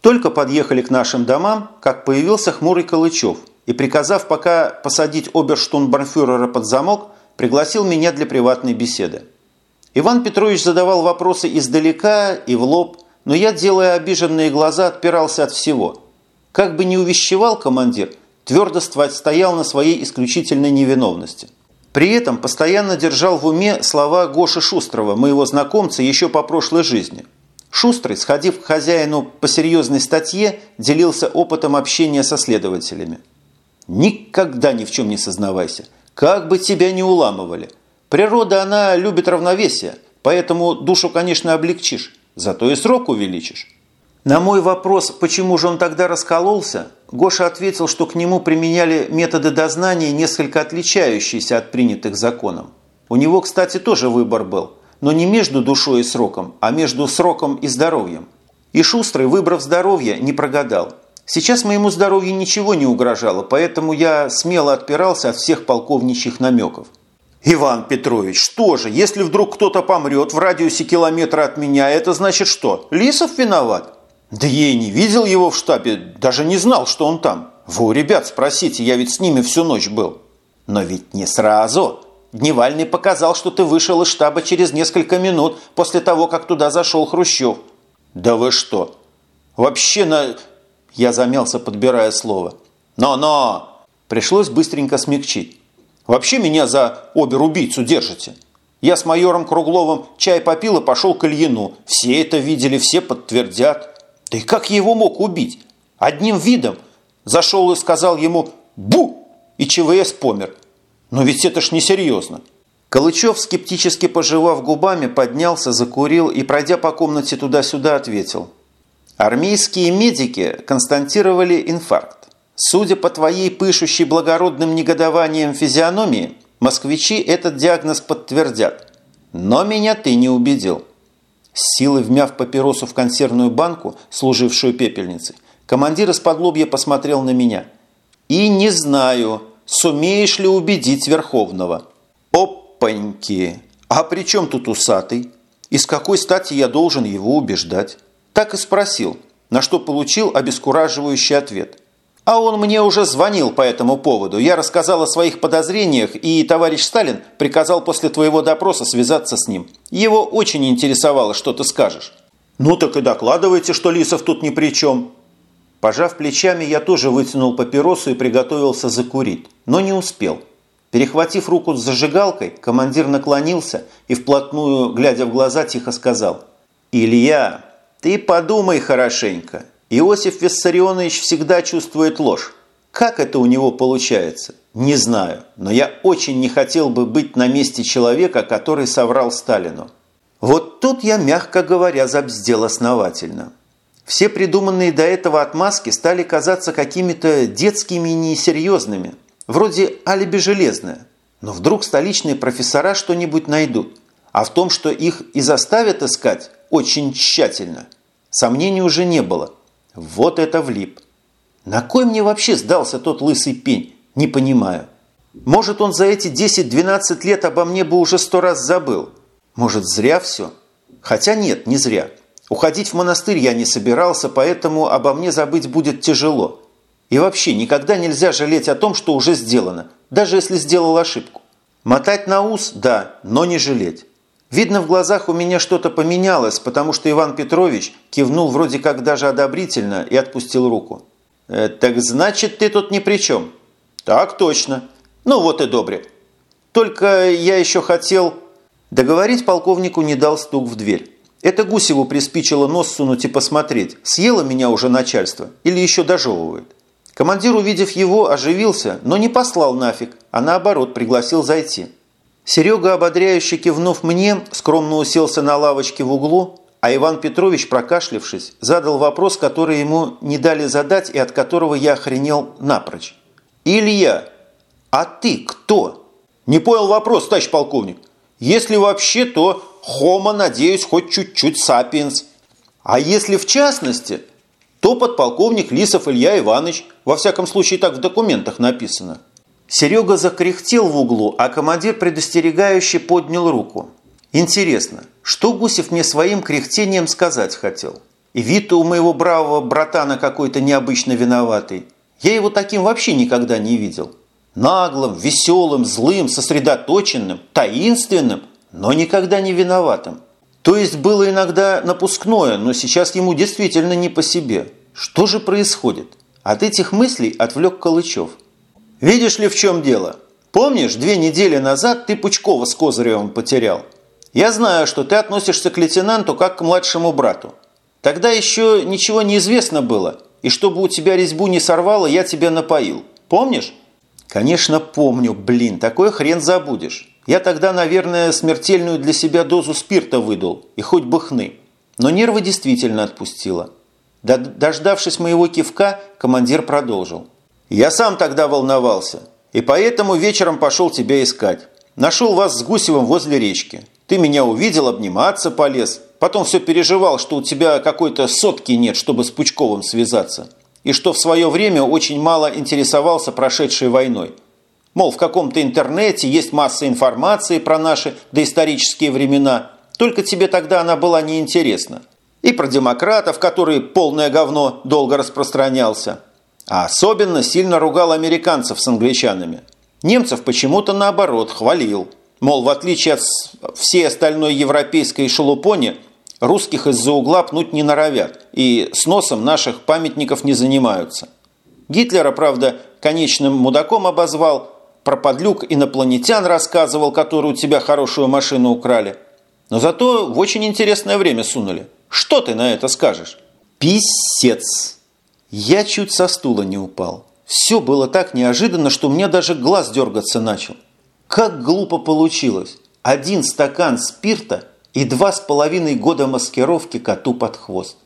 Только подъехали к нашим домам, как появился хмурый Калычев и, приказав пока посадить оберштунбарфюрера под замок, пригласил меня для приватной беседы. Иван Петрович задавал вопросы издалека и в лоб, но я, делая обиженные глаза, отпирался от всего. Как бы ни увещевал командир, твердо стоял на своей исключительной невиновности. При этом постоянно держал в уме слова Гоши Шустрова, моего знакомца еще по прошлой жизни. Шустрый, сходив к хозяину по серьезной статье, делился опытом общения со следователями. «Никогда ни в чем не сознавайся, как бы тебя ни уламывали. Природа, она любит равновесие, поэтому душу, конечно, облегчишь, зато и срок увеличишь». На мой вопрос, почему же он тогда раскололся, Гоша ответил, что к нему применяли методы дознания, несколько отличающиеся от принятых законом. У него, кстати, тоже выбор был, но не между душой и сроком, а между сроком и здоровьем. И Шустрый, выбрав здоровье, не прогадал. Сейчас моему здоровью ничего не угрожало, поэтому я смело отпирался от всех полковничьих намеков. «Иван Петрович, что же, если вдруг кто-то помрет в радиусе километра от меня, это значит что, Лисов виноват?» Да я и не видел его в штабе, даже не знал, что он там. Вы у ребят спросите, я ведь с ними всю ночь был. Но ведь не сразу. Дневальный показал, что ты вышел из штаба через несколько минут после того, как туда зашел Хрущев. Да вы что? Вообще на... Я замялся, подбирая слово. Но-но! Пришлось быстренько смягчить. Вообще меня за обер-убийцу держите. Я с майором Кругловым чай попил и пошел к Ильину. Все это видели, все подтвердят. Да и как я его мог убить? Одним видом. Зашел и сказал ему «Бу!» и ЧВС помер. Но ведь это ж несерьезно. Калычев, скептически пожевав губами, поднялся, закурил и, пройдя по комнате туда-сюда, ответил. Армейские медики констатировали инфаркт. Судя по твоей пышущей благородным негодованием физиономии, москвичи этот диагноз подтвердят. Но меня ты не убедил. С силой вмяв папиросу в консервную банку, служившую пепельницей, командир из-под лобья посмотрел на меня. «И не знаю, сумеешь ли убедить Верховного». «Опаньки! А при чем тут усатый? И с какой стати я должен его убеждать?» Так и спросил, на что получил обескураживающий ответ. А он мне уже звонил по этому поводу. Я рассказал о своих подозрениях, и товарищ Сталин приказал после твоего допроса связаться с ним. Его очень интересовало, что ты скажешь. Ну так и докладывайте, что Лисов тут ни при чем. Пожав плечами, я тоже вытянул папиросу и приготовился закурить, но не успел. Перехватив руку с зажигалкой, командир наклонился и вплотную, глядя в глаза, тихо сказал. «Илья, ты подумай хорошенько. Иосиф Виссарионович всегда чувствует ложь. Как это у него получается? Не знаю, но я очень не хотел бы быть на месте человека, который соврал Сталину. Вот тут я, мягко говоря, забздел основательно. Все придуманные до этого отмазки стали казаться какими-то детскими и несерьезными, вроде алиби железное. Но вдруг столичные профессора что-нибудь найдут, а в том, что их и заставят искать очень тщательно, сомнений уже не было – вот это влип. На кой мне вообще сдался тот лысый пень? Не понимаю. Может, он за эти 10-12 лет обо мне бы уже сто раз забыл. Может, зря все? Хотя нет, не зря. Уходить в монастырь я не собирался, поэтому обо мне забыть будет тяжело. И вообще, никогда нельзя жалеть о том, что уже сделано, даже если сделал ошибку. Мотать на ус – да, но не жалеть. Видно, в глазах у меня что-то поменялось, потому что Иван Петрович кивнул вроде как даже одобрительно и отпустил руку. «Э, «Так значит, ты тут ни при чем?» «Так точно. Ну вот и добре. Только я еще хотел...» Договорить полковнику не дал стук в дверь. Это Гусеву приспичило нос сунуть и посмотреть, съело меня уже начальство или еще дожевывает. Командир, увидев его, оживился, но не послал нафиг, а наоборот пригласил зайти. Серега, ободряюще кивнув мне, скромно уселся на лавочке в углу, а Иван Петрович, прокашлившись, задал вопрос, который ему не дали задать и от которого я охренел напрочь. «Илья, а ты кто?» «Не понял вопрос, товарищ полковник. Если вообще, то хома, надеюсь, хоть чуть-чуть сапиенс. А если в частности, то подполковник Лисов Илья Иванович, во всяком случае так в документах написано». Серега закряхтел в углу, а командир предостерегающе поднял руку. Интересно, что Гусев мне своим кряхтением сказать хотел? И вид у моего бравого братана какой-то необычно виноватый. Я его таким вообще никогда не видел. Наглым, веселым, злым, сосредоточенным, таинственным, но никогда не виноватым. То есть было иногда напускное, но сейчас ему действительно не по себе. Что же происходит? От этих мыслей отвлек Калычев. «Видишь ли, в чем дело? Помнишь, две недели назад ты Пучкова с Козыревым потерял? Я знаю, что ты относишься к лейтенанту как к младшему брату. Тогда еще ничего не известно было, и чтобы у тебя резьбу не сорвало, я тебя напоил. Помнишь?» «Конечно помню, блин, такой хрен забудешь. Я тогда, наверное, смертельную для себя дозу спирта выдал, и хоть бы хны. Но нервы действительно отпустило. Дождавшись моего кивка, командир продолжил. «Я сам тогда волновался, и поэтому вечером пошел тебя искать. Нашел вас с Гусевым возле речки. Ты меня увидел, обниматься полез. Потом все переживал, что у тебя какой-то сотки нет, чтобы с Пучковым связаться. И что в свое время очень мало интересовался прошедшей войной. Мол, в каком-то интернете есть масса информации про наши доисторические времена, только тебе тогда она была неинтересна. И про демократов, который полное говно долго распространялся. А особенно сильно ругал американцев с англичанами. Немцев почему-то наоборот хвалил. Мол, в отличие от всей остальной европейской шелупони, русских из-за угла пнуть не норовят и с носом наших памятников не занимаются. Гитлера, правда, конечным мудаком обозвал, про подлюк инопланетян рассказывал, которые у тебя хорошую машину украли. Но зато в очень интересное время сунули. Что ты на это скажешь? Писец! Я чуть со стула не упал. Все было так неожиданно, что мне даже глаз дергаться начал. Как глупо получилось. Один стакан спирта и два с половиной года маскировки коту под хвост.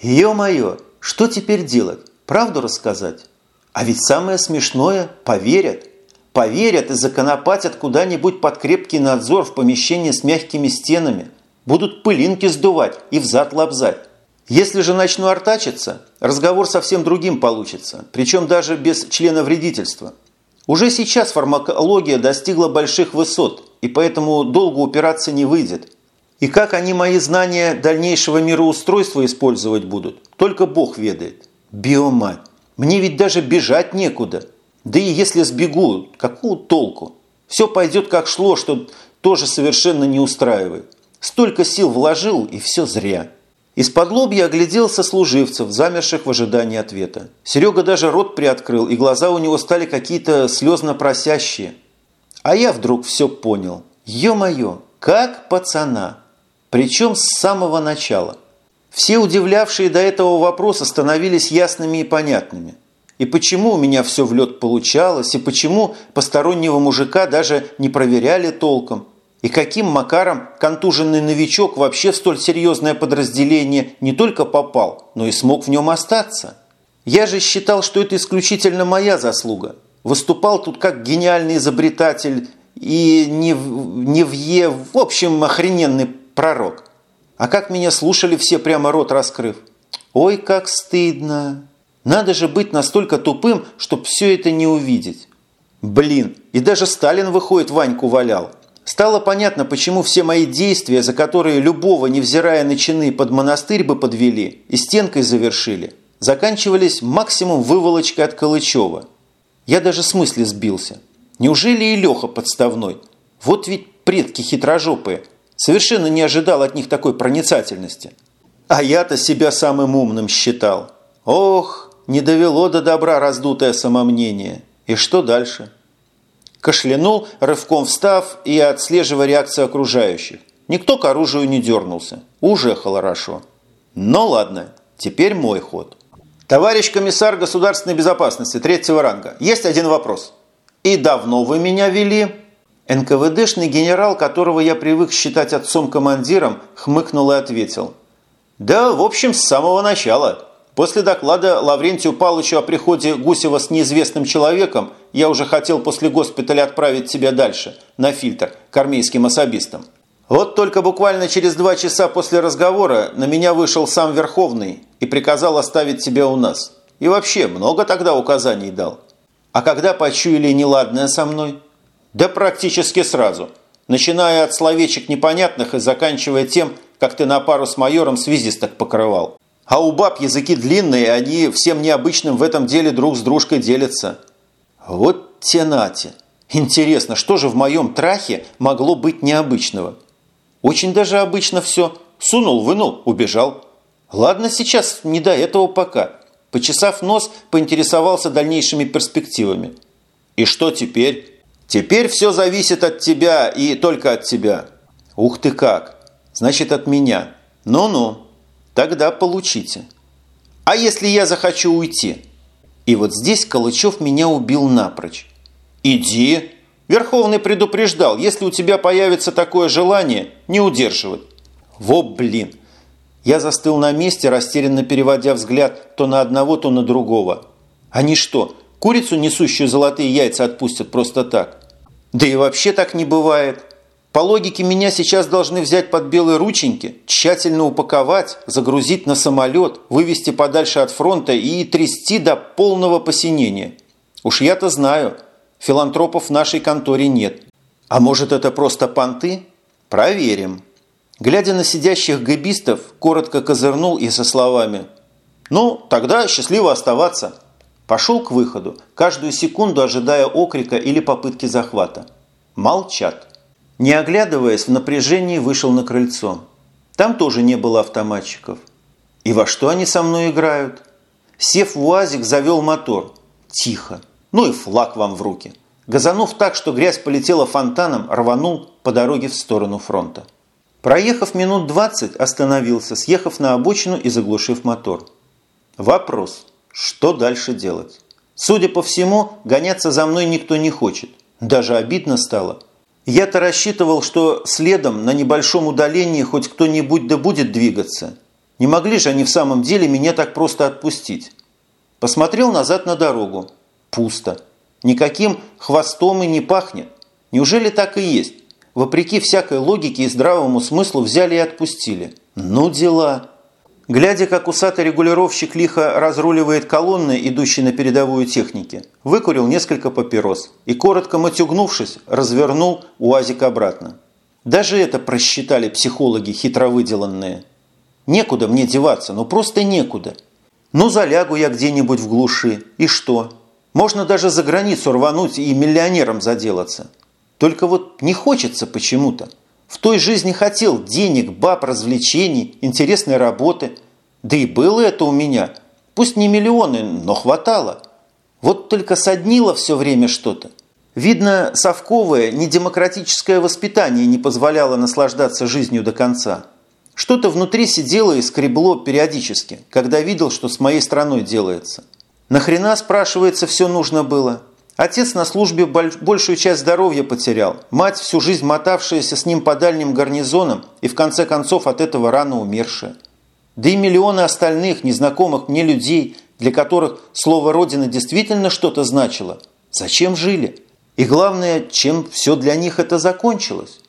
Ё-моё, что теперь делать? Правду рассказать? А ведь самое смешное – поверят – Поверят и законопатят куда-нибудь под крепкий надзор в помещении с мягкими стенами. Будут пылинки сдувать и взад лобзать. Если же начну артачиться, разговор совсем другим получится, причем даже без члена вредительства. Уже сейчас фармакология достигла больших высот, и поэтому долго упираться не выйдет. И как они мои знания дальнейшего мироустройства использовать будут, только Бог ведает. Биомать, мне ведь даже бежать некуда – да и если сбегу, какую толку? Все пойдет как шло, что тоже совершенно не устраивает. Столько сил вложил, и все зря. Из-под лобья оглядел сослуживцев, замерших в ожидании ответа. Серега даже рот приоткрыл, и глаза у него стали какие-то слезно просящие. А я вдруг все понял. Ё-моё, как пацана. Причем с самого начала. Все удивлявшие до этого вопросы становились ясными и понятными – и почему у меня все в лед получалось, и почему постороннего мужика даже не проверяли толком, и каким макаром контуженный новичок вообще в столь серьезное подразделение не только попал, но и смог в нем остаться. Я же считал, что это исключительно моя заслуга. Выступал тут как гениальный изобретатель и не не в е, в общем, охрененный пророк. А как меня слушали все прямо рот раскрыв. Ой, как стыдно. Надо же быть настолько тупым, чтобы все это не увидеть. Блин, и даже Сталин, выходит, Ваньку валял. Стало понятно, почему все мои действия, за которые любого, невзирая на чины, под монастырь бы подвели и стенкой завершили, заканчивались максимум выволочкой от Калычева. Я даже с мысли сбился. Неужели и Леха подставной? Вот ведь предки хитрожопые. Совершенно не ожидал от них такой проницательности. А я-то себя самым умным считал. Ох, не довело до добра раздутое самомнение. И что дальше? Кашлянул, рывком встав и отслеживая реакцию окружающих. Никто к оружию не дернулся. Уже хорошо. Но ладно, теперь мой ход. Товарищ комиссар государственной безопасности третьего ранга, есть один вопрос. И давно вы меня вели? НКВДшный генерал, которого я привык считать отцом-командиром, хмыкнул и ответил. Да, в общем, с самого начала. После доклада Лаврентию Павловичу о приходе Гусева с неизвестным человеком я уже хотел после госпиталя отправить тебя дальше, на фильтр, к армейским особистам. Вот только буквально через два часа после разговора на меня вышел сам Верховный и приказал оставить тебя у нас. И вообще, много тогда указаний дал. А когда почуяли неладное со мной? Да практически сразу. Начиная от словечек непонятных и заканчивая тем, как ты на пару с майором связисток покрывал. А у баб языки длинные, они всем необычным в этом деле друг с дружкой делятся. Вот те нате. Интересно, что же в моем трахе могло быть необычного? Очень даже обычно все. Сунул, вынул, убежал. Ладно, сейчас не до этого пока. Почесав нос, поинтересовался дальнейшими перспективами. И что теперь? Теперь все зависит от тебя и только от тебя. Ух ты как! Значит, от меня. Ну-ну. Тогда получите. А если я захочу уйти? И вот здесь Калычев меня убил напрочь. Иди. Верховный предупреждал, если у тебя появится такое желание, не удерживать. Во блин. Я застыл на месте, растерянно переводя взгляд то на одного, то на другого. Они что, курицу, несущую золотые яйца, отпустят просто так? Да и вообще так не бывает. По логике меня сейчас должны взять под белые рученьки, тщательно упаковать, загрузить на самолет, вывести подальше от фронта и трясти до полного посинения. Уж я-то знаю, филантропов в нашей конторе нет. А может это просто понты? Проверим. Глядя на сидящих габистов, коротко козырнул и со словами «Ну, тогда счастливо оставаться». Пошел к выходу, каждую секунду ожидая окрика или попытки захвата. Молчат. Не оглядываясь, в напряжении вышел на крыльцо. Там тоже не было автоматчиков. И во что они со мной играют? Сев в УАЗик, завел мотор. Тихо. Ну и флаг вам в руки. Газанув так, что грязь полетела фонтаном, рванул по дороге в сторону фронта. Проехав минут 20, остановился, съехав на обочину и заглушив мотор. Вопрос, что дальше делать? Судя по всему, гоняться за мной никто не хочет. Даже обидно стало. Я-то рассчитывал, что следом на небольшом удалении хоть кто-нибудь да будет двигаться. Не могли же они в самом деле меня так просто отпустить. Посмотрел назад на дорогу. Пусто. Никаким хвостом и не пахнет. Неужели так и есть? Вопреки всякой логике и здравому смыслу взяли и отпустили. Ну дела. Глядя, как усатый регулировщик лихо разруливает колонны, идущие на передовую технике, выкурил несколько папирос и, коротко матюгнувшись, развернул УАЗик обратно. Даже это просчитали психологи хитровыделанные. Некуда мне деваться, ну просто некуда. Ну залягу я где-нибудь в глуши, и что? Можно даже за границу рвануть и миллионером заделаться. Только вот не хочется почему-то. В той жизни хотел денег, баб, развлечений, интересной работы. Да и было это у меня. Пусть не миллионы, но хватало. Вот только соднило все время что-то. Видно, совковое, недемократическое воспитание не позволяло наслаждаться жизнью до конца. Что-то внутри сидело и скребло периодически, когда видел, что с моей страной делается. Нахрена, спрашивается, все нужно было? Отец на службе большую часть здоровья потерял, мать всю жизнь мотавшаяся с ним по дальним гарнизонам и в конце концов от этого рано умершая. Да и миллионы остальных, незнакомых мне людей, для которых слово «Родина» действительно что-то значило. Зачем жили? И главное, чем все для них это закончилось?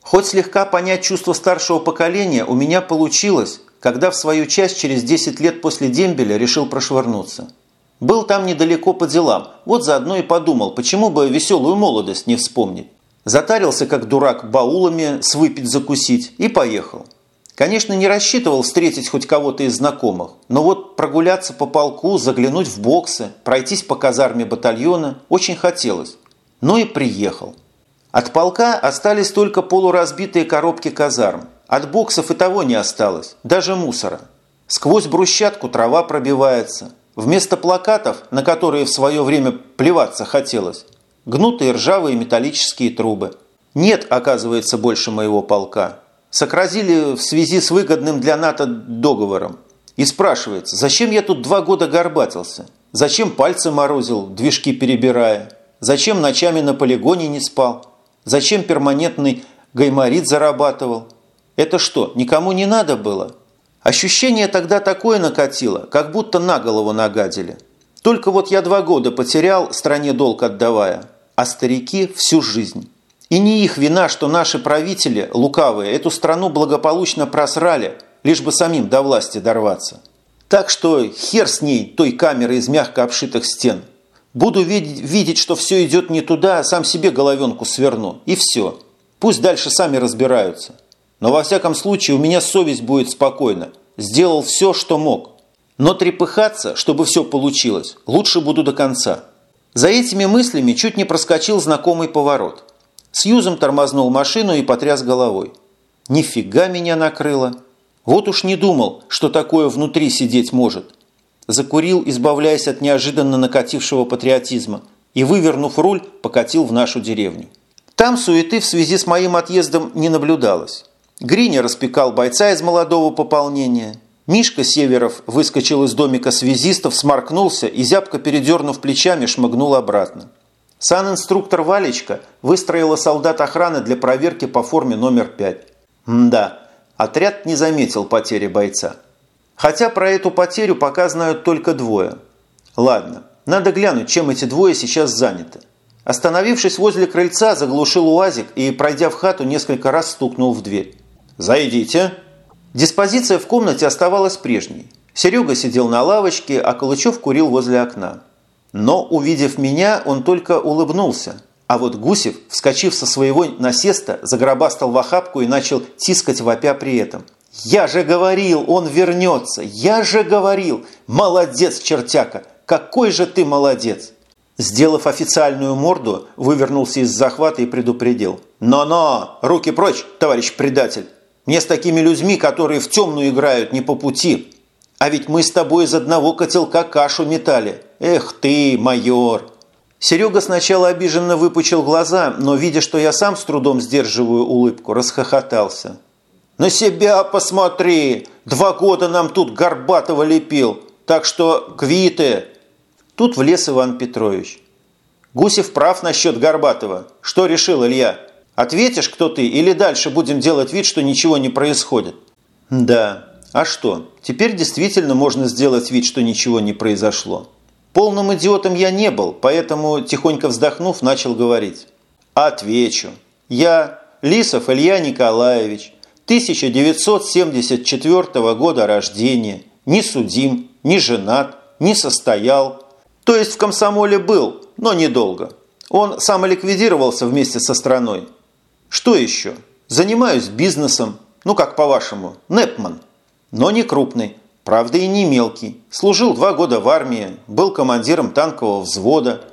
Хоть слегка понять чувство старшего поколения у меня получилось, когда в свою часть через 10 лет после дембеля решил прошвырнуться – был там недалеко по делам, вот заодно и подумал, почему бы веселую молодость не вспомнить. Затарился, как дурак, баулами с выпить закусить и поехал. Конечно, не рассчитывал встретить хоть кого-то из знакомых, но вот прогуляться по полку, заглянуть в боксы, пройтись по казарме батальона очень хотелось. Ну и приехал. От полка остались только полуразбитые коробки казарм. От боксов и того не осталось, даже мусора. Сквозь брусчатку трава пробивается, Вместо плакатов, на которые в свое время плеваться хотелось, гнутые ржавые металлические трубы. Нет, оказывается, больше моего полка. Сокразили в связи с выгодным для НАТО договором. И спрашивается, зачем я тут два года горбатился? Зачем пальцы морозил, движки перебирая? Зачем ночами на полигоне не спал? Зачем перманентный гайморит зарабатывал? Это что, никому не надо было? Ощущение тогда такое накатило, как будто на голову нагадили. Только вот я два года потерял, стране долг отдавая, а старики всю жизнь. И не их вина, что наши правители, лукавые, эту страну благополучно просрали, лишь бы самим до власти дорваться. Так что хер с ней, той камерой из мягко обшитых стен. Буду видеть, видеть, что все идет не туда, сам себе головенку сверну. И все. Пусть дальше сами разбираются. Но во всяком случае у меня совесть будет спокойна. сделал все, что мог. Но трепыхаться, чтобы все получилось, лучше буду до конца. За этими мыслями чуть не проскочил знакомый поворот. Сьюзом тормознул машину и потряс головой. Нифига меня накрыло. Вот уж не думал, что такое внутри сидеть может. Закурил, избавляясь от неожиданно накатившего патриотизма, и, вывернув руль, покатил в нашу деревню. Там суеты в связи с моим отъездом не наблюдалось. Гриня распекал бойца из молодого пополнения. Мишка Северов выскочил из домика связистов, сморкнулся и, зябко передернув плечами, шмыгнул обратно. Сан-инструктор Валечка выстроила солдат охраны для проверки по форме номер 5. Мда, отряд не заметил потери бойца. Хотя про эту потерю пока знают только двое. Ладно, надо глянуть, чем эти двое сейчас заняты. Остановившись возле крыльца, заглушил УАЗик и, пройдя в хату, несколько раз стукнул в дверь. «Зайдите!» Диспозиция в комнате оставалась прежней. Серега сидел на лавочке, а Калычев курил возле окна. Но, увидев меня, он только улыбнулся. А вот Гусев, вскочив со своего насеста, загробастал в охапку и начал тискать вопя при этом. «Я же говорил, он вернется! Я же говорил! Молодец, чертяка! Какой же ты молодец!» Сделав официальную морду, вывернулся из захвата и предупредил. «Но-но! Руки прочь, товарищ предатель! Мне с такими людьми, которые в темную играют, не по пути. А ведь мы с тобой из одного котелка кашу метали. Эх ты, майор!» Серега сначала обиженно выпучил глаза, но, видя, что я сам с трудом сдерживаю улыбку, расхохотался. «На себя посмотри! Два года нам тут Горбатова лепил, так что квиты!» Тут влез Иван Петрович. «Гусев прав насчет Горбатова. Что решил Илья? Ответишь, кто ты, или дальше будем делать вид, что ничего не происходит?» «Да. А что? Теперь действительно можно сделать вид, что ничего не произошло. Полным идиотом я не был, поэтому, тихонько вздохнув, начал говорить. Отвечу. Я, Лисов Илья Николаевич, 1974 года рождения, не судим, не женат, не состоял, то есть в комсомоле был, но недолго. Он самоликвидировался вместе со страной. Что еще? Занимаюсь бизнесом, ну как по-вашему, Непман. Но не крупный, правда и не мелкий. Служил два года в армии, был командиром танкового взвода.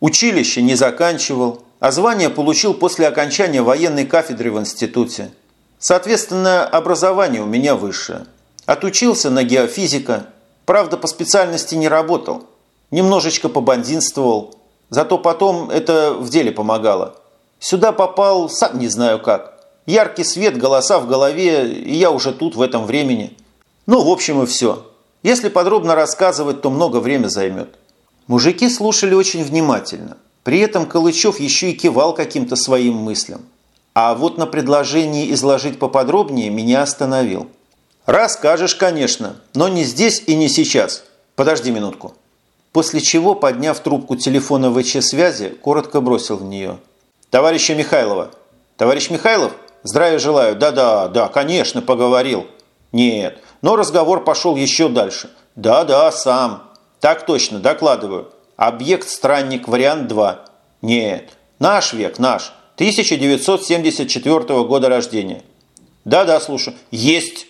Училище не заканчивал, а звание получил после окончания военной кафедры в институте. Соответственно, образование у меня высшее. Отучился на геофизика, правда по специальности не работал – немножечко побандинствовал. Зато потом это в деле помогало. Сюда попал, сам не знаю как. Яркий свет, голоса в голове, и я уже тут в этом времени. Ну, в общем, и все. Если подробно рассказывать, то много время займет. Мужики слушали очень внимательно. При этом Калычев еще и кивал каким-то своим мыслям. А вот на предложение изложить поподробнее меня остановил. «Расскажешь, конечно, но не здесь и не сейчас. Подожди минутку». После чего, подняв трубку телефона ВЧ-связи, коротко бросил в нее. «Товарища Михайлова!» «Товарищ Михайлов? Здравия желаю!» «Да-да, да, конечно, поговорил!» «Нет, но разговор пошел еще дальше!» «Да-да, сам!» «Так точно, докладываю!» «Объект странник, вариант 2!» «Нет, наш век, наш!» 1974 года рождения!» «Да-да, слушаю!» «Есть!»